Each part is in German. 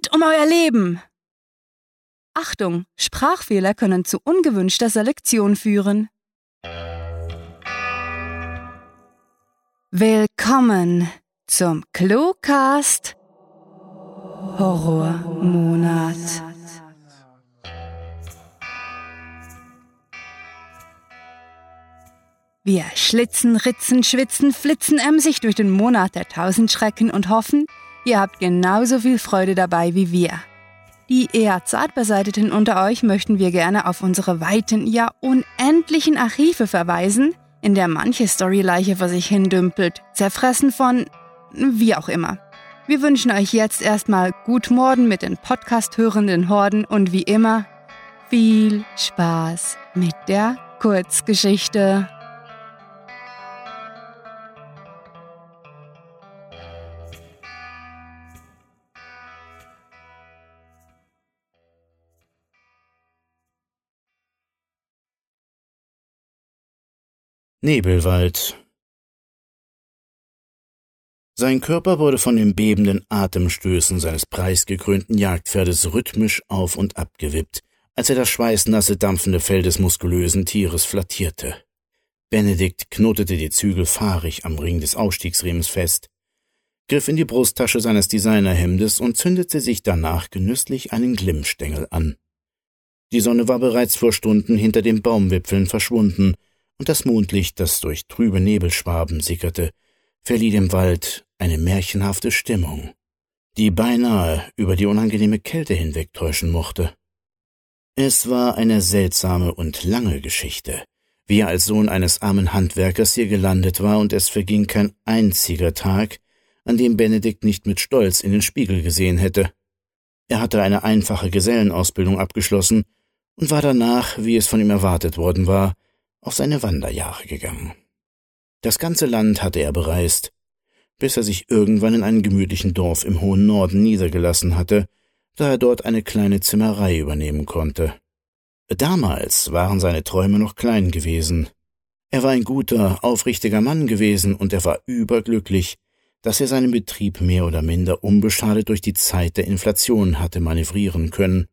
Rennt um euer Leben! Achtung, Sprachfehler können zu ungewünschter Selektion führen. Willkommen zum Cluecast Horrormonat. Wir schlitzen, ritzen, schwitzen, flitzen emsig durch den Monat der tausend Schrecken und hoffen, ihr habt genauso viel Freude dabei wie wir. Die eher zartbeseiteten unter euch möchten wir gerne auf unsere weiten, ja unendlichen Archive verweisen, in der manche Storyleiche vor sich hindümpelt, zerfressen von wie auch immer. Wir wünschen euch jetzt erstmal gut Morden mit den Podcast-hörenden Horden und wie immer viel Spaß mit der Kurzgeschichte. Nebelwald Sein Körper wurde von den bebenden Atemstößen seines preisgekrönten Jagdpferdes rhythmisch auf und ab gewippt, als er das schweißnasse, dampfende Fell des muskulösen Tieres flattierte. Benedikt knotete die Zügel fahrig am Ring des Ausstiegsriems fest, griff in die Brusttasche seines Designerhemdes und zündete sich danach genüsslich einen Glimmstängel an. Die Sonne war bereits vor Stunden hinter den Baumwipfeln verschwunden, und das Mondlicht, das durch trübe Nebelschwaben sickerte, verlieh dem Wald eine märchenhafte Stimmung, die beinahe über die unangenehme Kälte hinwegtäuschen mochte. Es war eine seltsame und lange Geschichte, wie er als Sohn eines armen Handwerkers hier gelandet war, und es verging kein einziger Tag, an dem Benedikt nicht mit Stolz in den Spiegel gesehen hätte. Er hatte eine einfache Gesellenausbildung abgeschlossen und war danach, wie es von ihm erwartet worden war, auf seine Wanderjahre gegangen. Das ganze Land hatte er bereist, bis er sich irgendwann in einem gemütlichen Dorf im hohen Norden niedergelassen hatte, da er dort eine kleine Zimmerei übernehmen konnte. Damals waren seine Träume noch klein gewesen. Er war ein guter, aufrichtiger Mann gewesen, und er war überglücklich, dass er seinen Betrieb mehr oder minder unbeschadet durch die Zeit der Inflation hatte manövrieren können.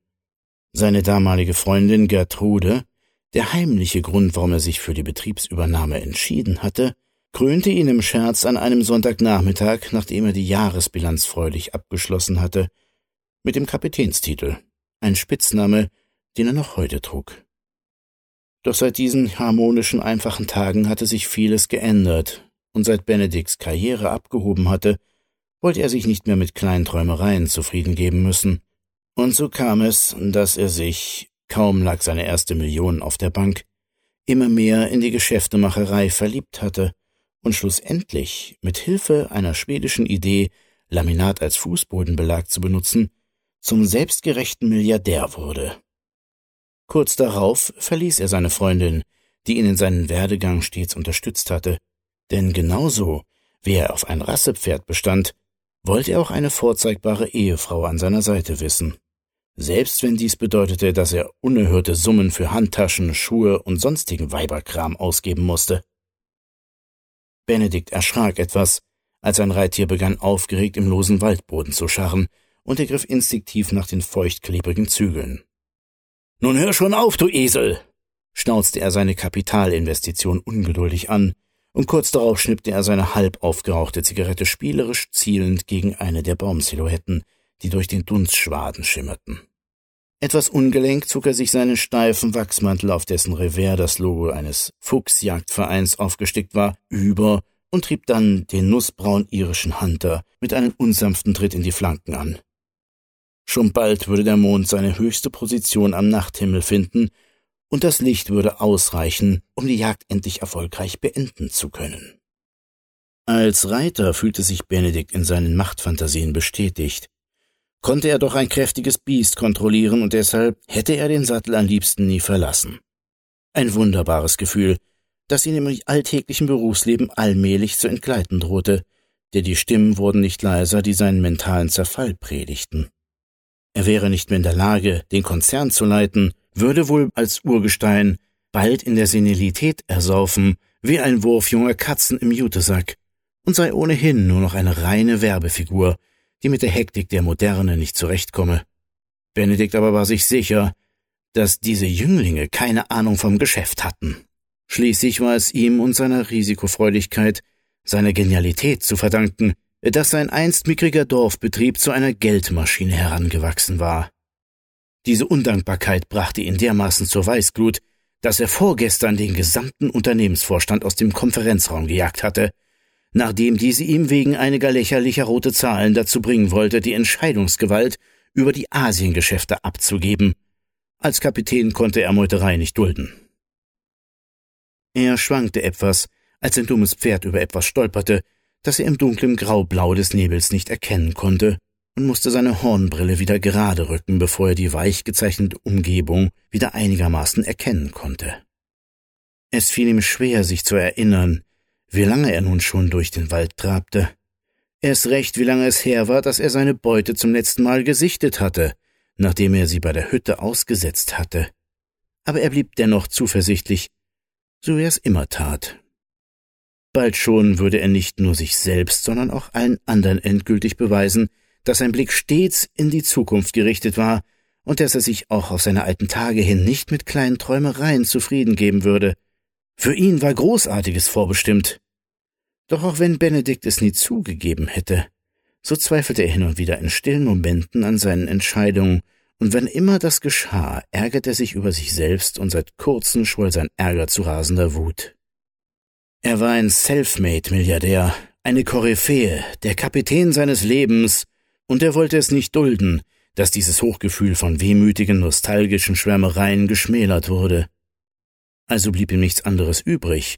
Seine damalige Freundin Gertrude der heimliche Grund, warum er sich für die Betriebsübernahme entschieden hatte, krönte ihn im Scherz an einem Sonntagnachmittag, nachdem er die Jahresbilanz freudig abgeschlossen hatte, mit dem Kapitänstitel, ein Spitzname, den er noch heute trug. Doch seit diesen harmonischen, einfachen Tagen hatte sich vieles geändert, und seit Benedikts Karriere abgehoben hatte, wollte er sich nicht mehr mit kleinen Träumereien zufrieden geben müssen. Und so kam es, dass er sich, kaum lag seine erste Million auf der Bank, immer mehr in die Geschäftemacherei verliebt hatte und schlussendlich mit Hilfe einer schwedischen Idee, Laminat als Fußbodenbelag zu benutzen, zum selbstgerechten Milliardär wurde. Kurz darauf verließ er seine Freundin, die ihn in seinen Werdegang stets unterstützt hatte, denn genauso wie er auf ein Rassepferd bestand, wollte er auch eine vorzeigbare Ehefrau an seiner Seite wissen selbst wenn dies bedeutete, dass er unerhörte Summen für Handtaschen, Schuhe und sonstigen Weiberkram ausgeben musste. Benedikt erschrak etwas, als ein Reittier begann aufgeregt im losen Waldboden zu scharren, und er griff instinktiv nach den feuchtklebrigen Zügeln. Nun hör schon auf, du Esel! schnauzte er seine Kapitalinvestition ungeduldig an, und kurz darauf schnippte er seine halb aufgerauchte Zigarette spielerisch zielend gegen eine der Baumsilhouetten, die durch den Dunstschwaden schimmerten. Etwas ungelenk zog er sich seinen steifen Wachsmantel, auf dessen Revers das Logo eines Fuchsjagdvereins aufgestickt war, über und trieb dann den nussbraun irischen Hunter mit einem unsanften Tritt in die Flanken an. Schon bald würde der Mond seine höchste Position am Nachthimmel finden, und das Licht würde ausreichen, um die Jagd endlich erfolgreich beenden zu können. Als Reiter fühlte sich Benedikt in seinen Machtfantasien bestätigt konnte er doch ein kräftiges Biest kontrollieren und deshalb hätte er den Sattel am liebsten nie verlassen. Ein wunderbares Gefühl, das ihn im alltäglichen Berufsleben allmählich zu entgleiten drohte, denn die Stimmen wurden nicht leiser, die seinen mentalen Zerfall predigten. Er wäre nicht mehr in der Lage, den Konzern zu leiten, würde wohl als Urgestein bald in der Senilität ersaufen, wie ein Wurf junger Katzen im Jutesack, und sei ohnehin nur noch eine reine Werbefigur, die mit der Hektik der Moderne nicht zurechtkomme. Benedikt aber war sich sicher, dass diese Jünglinge keine Ahnung vom Geschäft hatten. Schließlich war es ihm und seiner Risikofreudigkeit, seiner Genialität zu verdanken, dass sein einst mickriger Dorfbetrieb zu einer Geldmaschine herangewachsen war. Diese Undankbarkeit brachte ihn dermaßen zur Weißglut, dass er vorgestern den gesamten Unternehmensvorstand aus dem Konferenzraum gejagt hatte, nachdem diese ihm wegen einiger lächerlicher rote Zahlen dazu bringen wollte, die Entscheidungsgewalt über die Asiengeschäfte abzugeben. Als Kapitän konnte er Meuterei nicht dulden. Er schwankte etwas, als ein dummes Pferd über etwas stolperte, das er im dunklen Graublau des Nebels nicht erkennen konnte, und musste seine Hornbrille wieder gerade rücken, bevor er die weich gezeichnete Umgebung wieder einigermaßen erkennen konnte. Es fiel ihm schwer, sich zu erinnern, wie lange er nun schon durch den Wald trabte. Erst recht, wie lange es her war, dass er seine Beute zum letzten Mal gesichtet hatte, nachdem er sie bei der Hütte ausgesetzt hatte. Aber er blieb dennoch zuversichtlich, so er es immer tat. Bald schon würde er nicht nur sich selbst, sondern auch allen anderen endgültig beweisen, dass sein Blick stets in die Zukunft gerichtet war und dass er sich auch auf seine alten Tage hin nicht mit kleinen Träumereien zufrieden geben würde. Für ihn war Großartiges vorbestimmt. Doch auch wenn Benedikt es nie zugegeben hätte, so zweifelte er hin und wieder in stillen Momenten an seinen Entscheidungen, und wenn immer das geschah, ärgerte er sich über sich selbst und seit kurzem schwoll sein Ärger zu rasender Wut. Er war ein Selfmade-Milliardär, eine Koryphäe, der Kapitän seines Lebens, und er wollte es nicht dulden, dass dieses Hochgefühl von wehmütigen, nostalgischen Schwärmereien geschmälert wurde. Also blieb ihm nichts anderes übrig,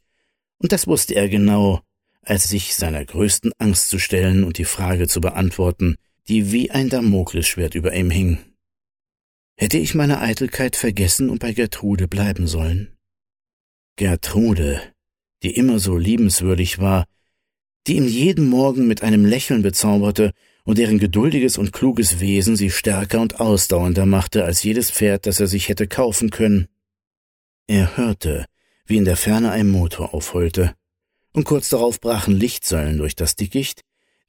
und das wusste er genau, als sich seiner größten Angst zu stellen und die Frage zu beantworten, die wie ein Damoklesschwert über ihm hing. Hätte ich meine Eitelkeit vergessen und bei Gertrude bleiben sollen? Gertrude, die immer so liebenswürdig war, die ihn jeden Morgen mit einem Lächeln bezauberte und deren geduldiges und kluges Wesen sie stärker und ausdauernder machte als jedes Pferd, das er sich hätte kaufen können. Er hörte, wie in der Ferne ein Motor aufheulte, und kurz darauf brachen Lichtsäulen durch das Dickicht,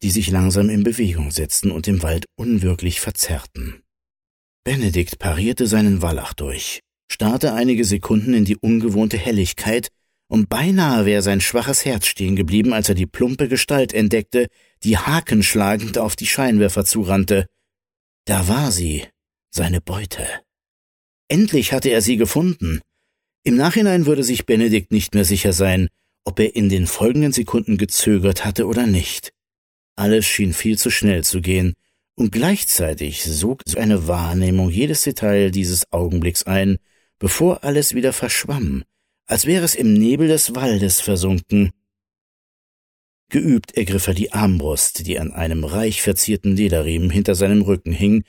die sich langsam in Bewegung setzten und den Wald unwirklich verzerrten. Benedikt parierte seinen Wallach durch, starrte einige Sekunden in die ungewohnte Helligkeit und beinahe wäre sein schwaches Herz stehen geblieben, als er die plumpe Gestalt entdeckte, die hakenschlagend auf die Scheinwerfer zurannte. Da war sie, seine Beute. Endlich hatte er sie gefunden. Im Nachhinein würde sich Benedikt nicht mehr sicher sein, ob er in den folgenden Sekunden gezögert hatte oder nicht. Alles schien viel zu schnell zu gehen, und gleichzeitig sog eine Wahrnehmung jedes Detail dieses Augenblicks ein, bevor alles wieder verschwamm, als wäre es im Nebel des Waldes versunken. Geübt ergriff er die Armbrust, die an einem reich verzierten Lederriemen hinter seinem Rücken hing,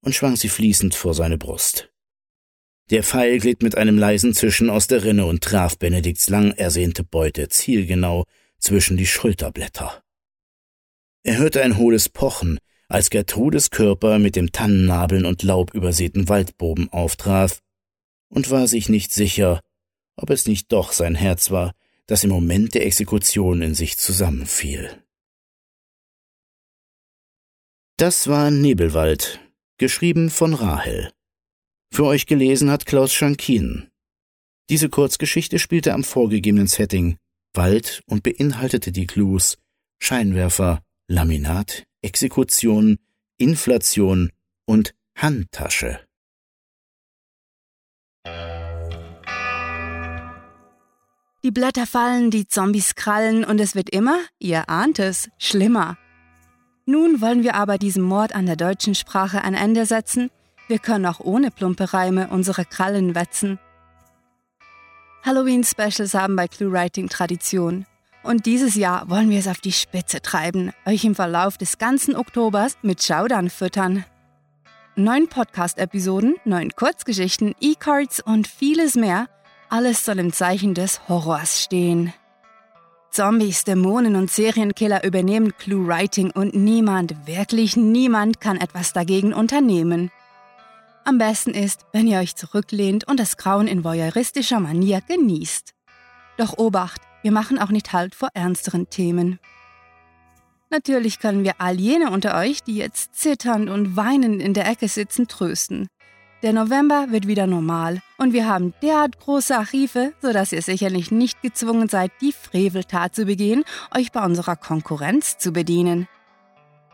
und schwang sie fließend vor seine Brust. Der Pfeil glitt mit einem leisen Zischen aus der Rinne und traf Benedikts lang ersehnte Beute zielgenau zwischen die Schulterblätter. Er hörte ein hohles Pochen, als Gertrudes Körper mit dem Tannennabeln und Laub übersäten Waldboben auftraf, und war sich nicht sicher, ob es nicht doch sein Herz war, das im Moment der Exekution in sich zusammenfiel. Das war Nebelwald, geschrieben von Rahel. Für euch gelesen hat Klaus Schankin. Diese Kurzgeschichte spielte am vorgegebenen Setting Wald und beinhaltete die Clues Scheinwerfer, Laminat, Exekution, Inflation und Handtasche. Die Blätter fallen, die Zombies krallen und es wird immer, ihr ahnt es, schlimmer. Nun wollen wir aber diesem Mord an der deutschen Sprache ein Ende setzen. Wir können auch ohne plumpe Reime unsere Krallen wetzen. Halloween-Specials haben bei ClueWriting Tradition. Und dieses Jahr wollen wir es auf die Spitze treiben, euch im Verlauf des ganzen Oktobers mit Schaudern füttern. Neun Podcast-Episoden, neun Kurzgeschichten, E-Cards und vieles mehr – alles soll im Zeichen des Horrors stehen. Zombies, Dämonen und Serienkiller übernehmen Clue-Writing und niemand, wirklich niemand kann etwas dagegen unternehmen. Am besten ist, wenn ihr euch zurücklehnt und das Grauen in voyeuristischer Manier genießt. Doch Obacht, wir machen auch nicht Halt vor ernsteren Themen. Natürlich können wir all jene unter euch, die jetzt zitternd und weinend in der Ecke sitzen, trösten. Der November wird wieder normal und wir haben derart große Archive, sodass ihr sicherlich nicht gezwungen seid, die Freveltat zu begehen, euch bei unserer Konkurrenz zu bedienen.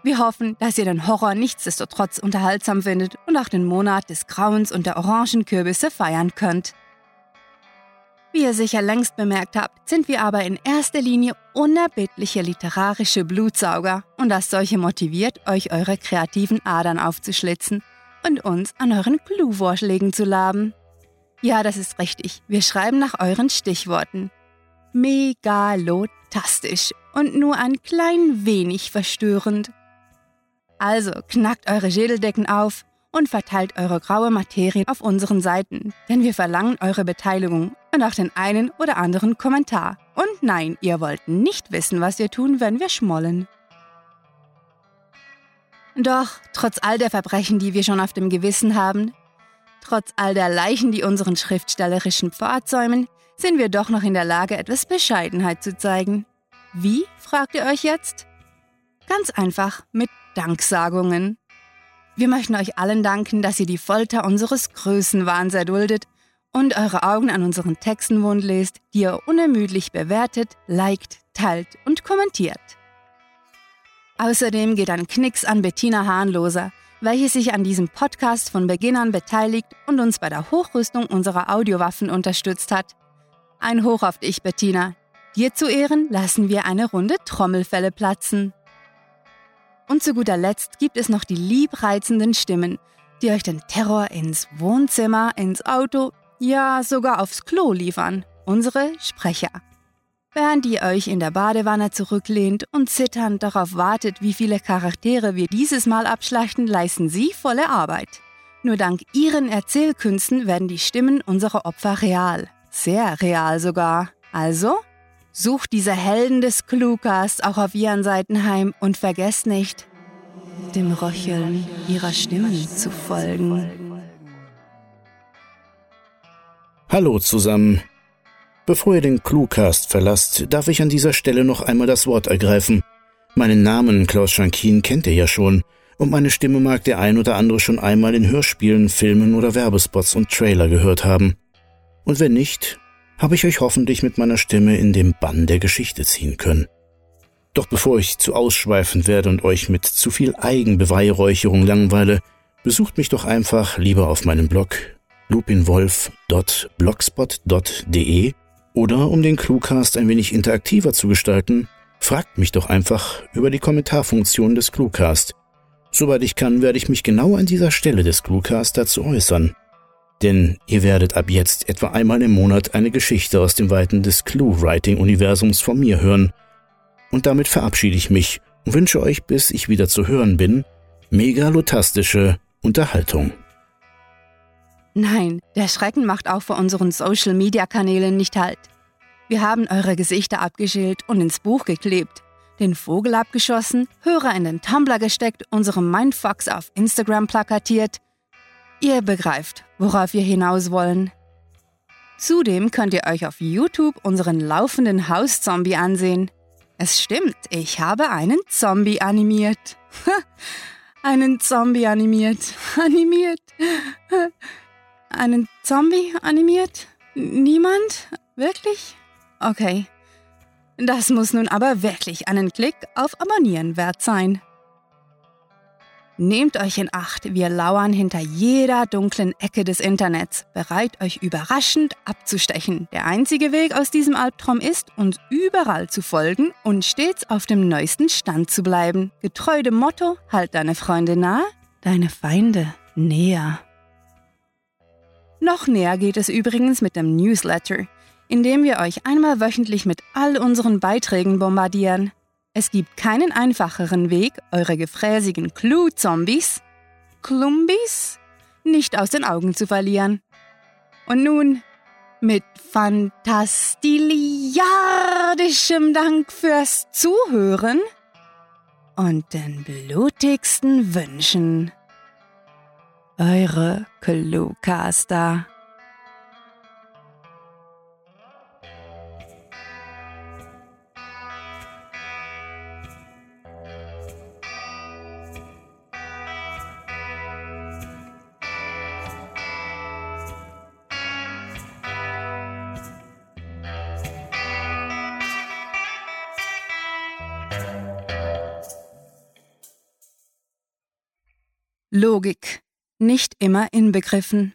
Wir hoffen, dass ihr den Horror nichtsdestotrotz unterhaltsam findet und auch den Monat des Grauens und der Orangenkürbisse feiern könnt. Wie ihr sicher längst bemerkt habt, sind wir aber in erster Linie unerbittliche literarische Blutsauger und das solche motiviert, euch eure kreativen Adern aufzuschlitzen und uns an euren Clue-Vorschlägen zu laben. Ja, das ist richtig. Wir schreiben nach euren Stichworten. Megalotastisch und nur ein klein wenig verstörend. Also knackt eure Schädeldecken auf und verteilt eure graue Materie auf unseren Seiten, denn wir verlangen eure Beteiligung und auch den einen oder anderen Kommentar. Und nein, ihr wollt nicht wissen, was wir tun, wenn wir schmollen. Doch, trotz all der Verbrechen, die wir schon auf dem Gewissen haben, trotz all der Leichen, die unseren schriftstellerischen Pfad säumen, sind wir doch noch in der Lage, etwas Bescheidenheit zu zeigen. Wie, fragt ihr euch jetzt? Ganz einfach mit Danksagungen. Wir möchten euch allen danken, dass ihr die Folter unseres Größenwahns erduldet und eure Augen an unseren Texten wund lest, die ihr unermüdlich bewertet, liked, teilt und kommentiert. Außerdem geht ein Knicks an Bettina Hahnloser, welche sich an diesem Podcast von Beginn an beteiligt und uns bei der Hochrüstung unserer Audiowaffen unterstützt hat. Ein Hoch auf dich, Bettina. Dir zu Ehren lassen wir eine Runde Trommelfälle platzen. Und zu guter Letzt gibt es noch die liebreizenden Stimmen, die euch den Terror ins Wohnzimmer, ins Auto, ja sogar aufs Klo liefern. Unsere Sprecher. Während ihr euch in der Badewanne zurücklehnt und zitternd darauf wartet, wie viele Charaktere wir dieses Mal abschlachten, leisten sie volle Arbeit. Nur dank ihren Erzählkünsten werden die Stimmen unserer Opfer real. Sehr real sogar. Also, sucht diese Helden des Cluecast auch auf ihren Seiten heim und vergesst nicht, dem Röcheln ihrer Stimmen zu folgen. Hallo zusammen. Bevor ihr den Cluecast verlasst, darf ich an dieser Stelle noch einmal das Wort ergreifen. Meinen Namen Klaus Schankin kennt ihr ja schon, und meine Stimme mag der ein oder andere schon einmal in Hörspielen, Filmen oder Werbespots und Trailer gehört haben. Und wenn nicht, habe ich euch hoffentlich mit meiner Stimme in den Bann der Geschichte ziehen können. Doch bevor ich zu ausschweifend werde und euch mit zu viel Eigenbeweihräucherung langweile, besucht mich doch einfach lieber auf meinem Blog lupinwolf.blogspot.de oder um den Cluecast ein wenig interaktiver zu gestalten, fragt mich doch einfach über die Kommentarfunktion des Cluecast. Soweit ich kann, werde ich mich genau an dieser Stelle des Cluecast dazu äußern. Denn ihr werdet ab jetzt etwa einmal im Monat eine Geschichte aus dem Weiten des Clue-Writing-Universums von mir hören. Und damit verabschiede ich mich und wünsche euch, bis ich wieder zu hören bin, megalotastische Unterhaltung. Nein, der Schrecken macht auch vor unseren Social-Media-Kanälen nicht Halt. Wir haben eure Gesichter abgeschält und ins Buch geklebt, den Vogel abgeschossen, Hörer in den Tumblr gesteckt, unsere Mindfucks auf Instagram plakatiert. Ihr begreift, worauf wir hinaus wollen. Zudem könnt ihr euch auf YouTube unseren laufenden Hauszombie ansehen. Es stimmt, ich habe einen Zombie animiert. einen Zombie animiert. Animiert einen Zombie animiert? Niemand? Wirklich? Okay. Das muss nun aber wirklich einen Klick auf Abonnieren wert sein. Nehmt euch in Acht, wir lauern hinter jeder dunklen Ecke des Internets, bereit euch überraschend abzustechen. Der einzige Weg aus diesem Albtraum ist, uns überall zu folgen und stets auf dem neuesten Stand zu bleiben. Getreu dem Motto, halt deine Freunde nah, deine Feinde näher. Noch näher geht es übrigens mit dem Newsletter, in dem wir euch einmal wöchentlich mit all unseren Beiträgen bombardieren. Es gibt keinen einfacheren Weg, eure gefräßigen Clue-Zombies, Klumbis, nicht aus den Augen zu verlieren. Und nun, mit fantastiliardischem Dank fürs Zuhören und den blutigsten Wünschen eure Cluecaster. Logik. Nicht immer inbegriffen.